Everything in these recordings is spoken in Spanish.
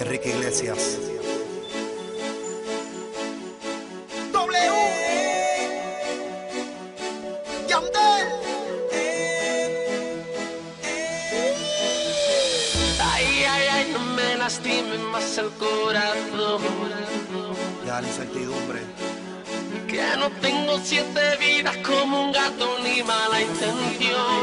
Enrique Iglesias. W. Yandel. Ay, ay, ay, no me lastime más el corazón. Ya la incertidumbre. Que no tengo siete vidas como un gato ni mala intención.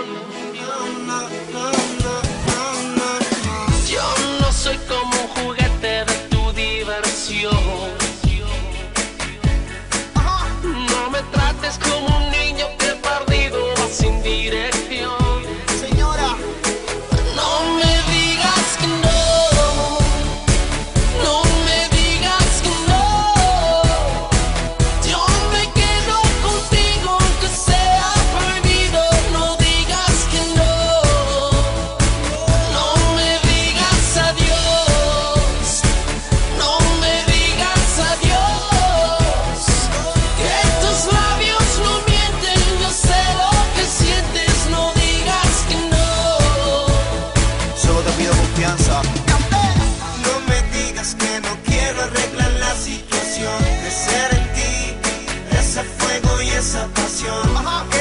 Esa pasión. que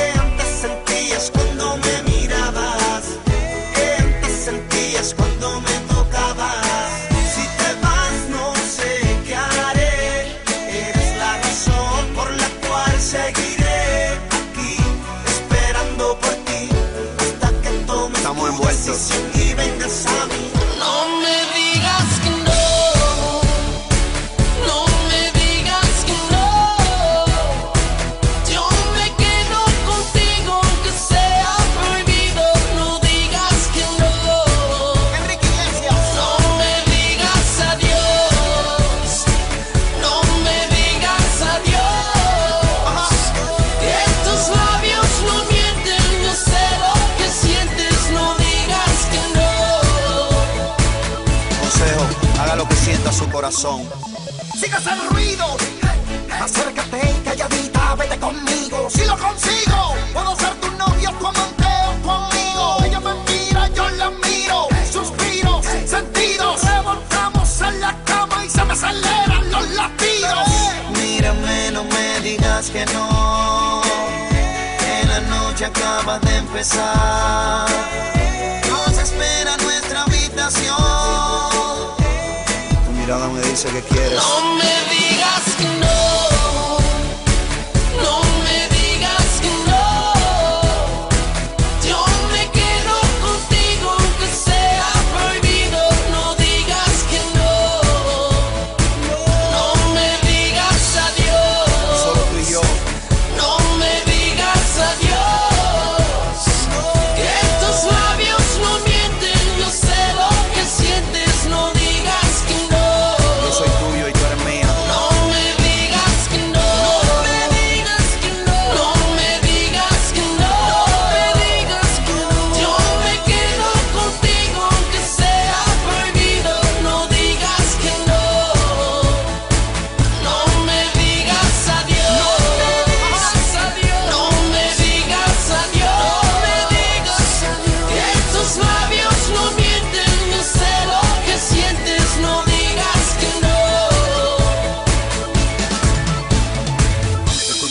corazón. Sigas el ruido. Acércate y calladita, vete conmigo. Si lo consigo, puedo ser tu novio, tu amante o tu amigo. Ella me mira, yo la miro. Suspiros, sentidos. Revolcamos en la cama y se me aceleran los latidos. Mírame, no me digas que no. Que la noche acaba de empezar. Nos espera nuestra habitación. Mirada me dice que quieres. No me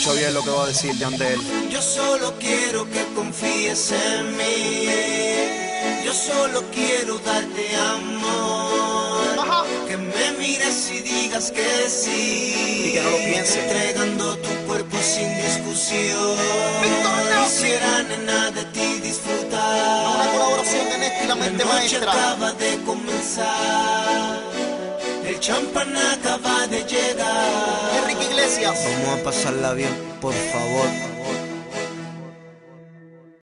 Escucha bien lo que va a decir Yandel. Yo solo quiero que confíes en mí. Yo solo quiero darte amor. Que me mires y digas que sí. Y que no lo pienses. Entregando tu cuerpo sin discusión. Quisiera, nena, de ti disfrutar. Una colaboración de Néstor y la La mente noche maestra. acaba de comenzar. El champán acaba de llegar. Vamos a pasarla bien, por favor.